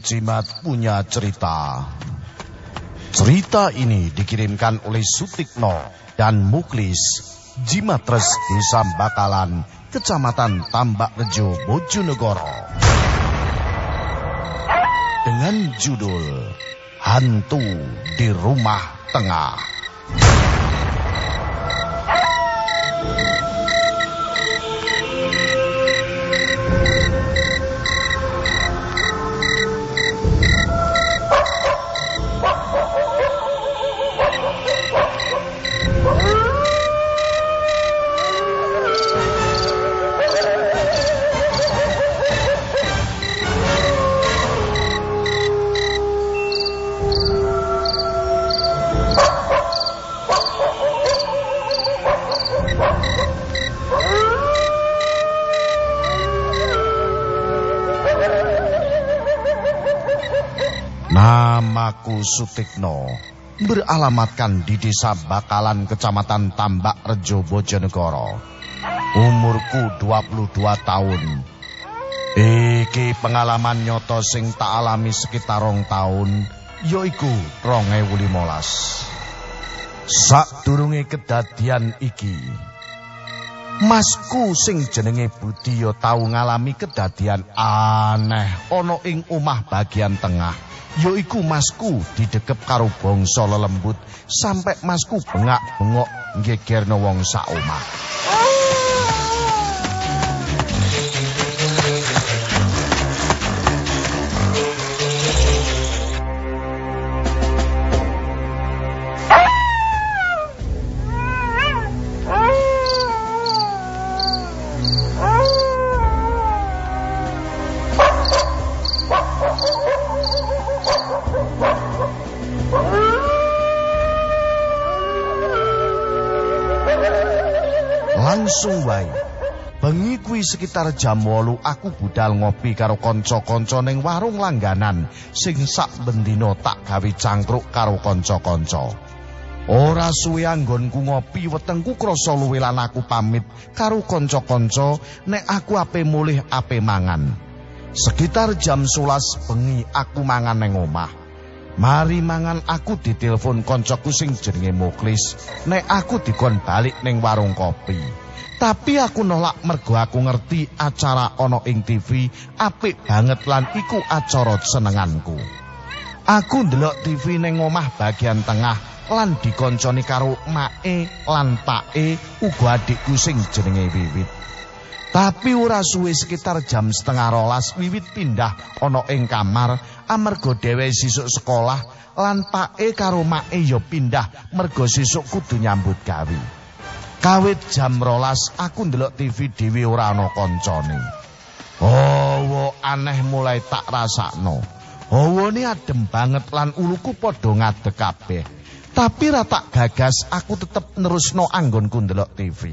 tim Cimat punya cerita. Cerita ini dikirimkan oleh Sutikno dan Muklis Jimatres Desa Bakalan, Kecamatan Tambak Rejo, Bojonegoro. Dengan judul Hantu di Rumah Tengah. Namaku Sutikno beralamatkan di desa Bakalan Kecamatan Tambak Rejo Bojonegoro. Umurku 22 tahun. Iki pengalaman nyoto sing tak alami sekitar rong tahun, yoiku rong ewu limolas. Sak durunge kedadian iki, Masku sing jenenge Budi yo tau ngalami kedadian aneh ana ing omah bagian tengah. Yaiku masku didekep karo bangsa lelembut sampai masku bengak-bengok nggegerno wong sak omah. Langsung wae. Bengi kuwi sekitar jam 8 aku budal ngopi karo kanca-kanca ning warung langganan sing sak bendina tak gawe cangkruk karo kanca-kanca. Ora suwe anggonku ngopi wetengku krasa luwe lan aku pamit karo kanca-kanca nek aku ape mulih ape mangan. Sekitar jam 11 bengi aku mangan ning omah. Mari mangan aku ditelepon koncoku sing jenenge Muklis nek aku dikon balik ning warung kopi. Tapi aku nolak mergo aku ngerti acara ana ing TV apik banget lan iku acara senenganku. Aku ndelok TV ning omah bagian tengah lan dikonconi karo mae lan pake uga adikku sing jenenge Wiwit. Tapi ora suwe sekitar jam setengah rolas wiwit pindah ana ing kamar amarga dhewe sisuk sekolah lan pake karo make ya pindah mergo sisuk kudu nyambut gawe. Kawit jam rolas aku ndelok TV dhewe ora ana kancane. Oh, aneh mulai tak rasakno. Hawane adem banget lan uluku padha ngadeg kabeh. Tapi ra tak gagas aku tetep nerusno anggonku ndelok TV.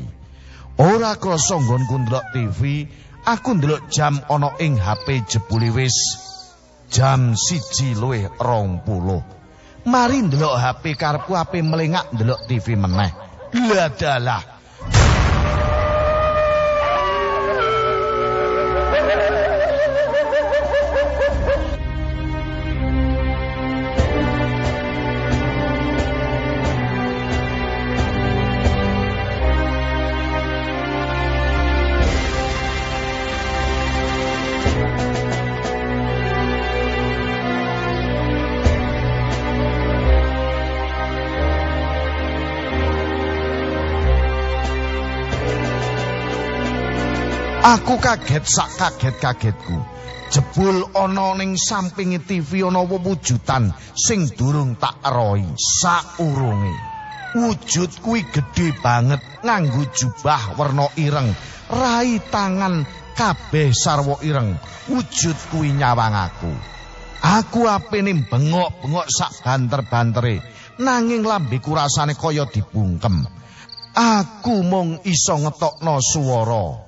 Ora krasa nggonku ndelok TV, aku ndelok jam ana ing HP jebule wis jam siji luwih rong puluh. Mari ndelok HP karepku HP melengak ndelok TV meneh. Ia 啦 Aku kaget sak kaget-kagetku. Jebul ana ning sampinge TV ana wujudan sing durung tak eroi saurunge. Wujud kuwi gedhe banget nganggo jubah werna ireng, rai tangan kabeh sarwa ireng. Wujud kuwi nyawang aku. Aku apene bengok-bengok sak banter-bantere, nanging lambeku rasane kaya dibungkem. Aku mung iso ngetokno swara.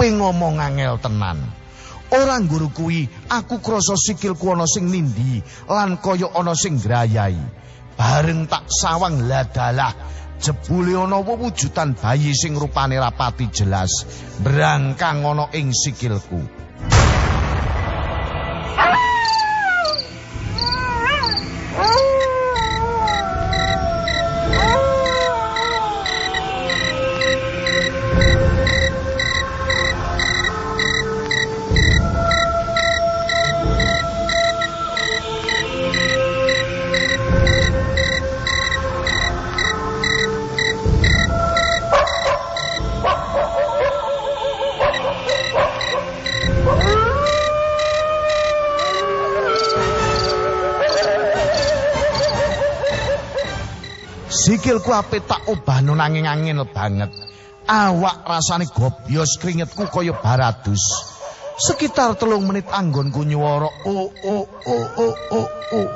Ape ngomong angel tenan. Ora guru kuwi aku krasa sikilku ana sing nindi lan kaya ana sing grayai. Bareng tak sawang ladalah jebule ana wujudan bayi sing rupane rapati jelas brangkang ana ing sikilku. Sikilku ape tak obahno nanging angin banget. Awak rasane gobyos keringetku kaya baradus. Sekitar telung menit anggonku nyuwara oh oh oh oh oh oh.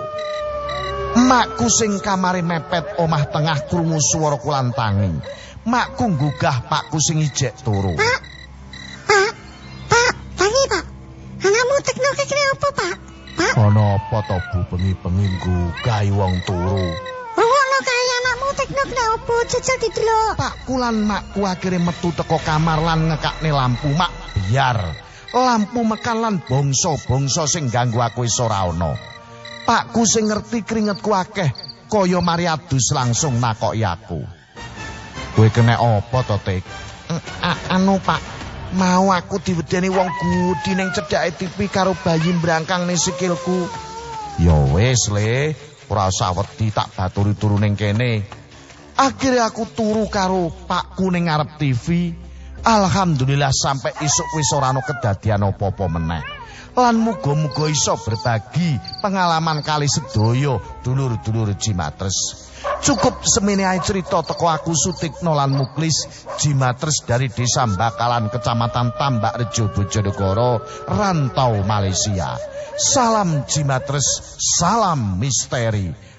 Makku sing kamare mepet omah tengah krungu swara kulantangi. Makku nggugah pakku sing ijek turu. Pak. Pak. Pak, tangi, Pak. Anakmu tekno kekene apa, Pak? Pak. Ana apa to Bu bengi-bengi nggugah wong turu? Rungokno kae anakmu tekno kene apa jajal didelok. Pak kulan makku akhirnya metu teko kamar lan ngekakne lampu mak biar lampu mekan lan bangsa-bangsa sing ganggu aku wis ora ana. Pakku sing ngerti keringetku akeh kaya mari adus langsung nakoki aku. Kowe kena apa to, Tik? Anu, Pak, mau aku diwedeni wong gudi ning cedhake TV karo bayi mbrangkang ning sikilku. Ya wis, Le, ora usah wedi tak baturi turu ning kene. Akhirnya aku turu karo pakku ning ngarep TV. Alhamdulillah sampai isuk wis ora ana kedadian apa-apa meneh. Lan muga-muga iso berbagi pengalaman kali sedaya dulur-dulur Jimatres. Cukup semene ae cerita teko aku Sutikno lan Muklis Jimatres dari Desa Bakalan Kecamatan Tambak Rejo Bojonegoro, Rantau Malaysia. Salam Jimatres, salam misteri.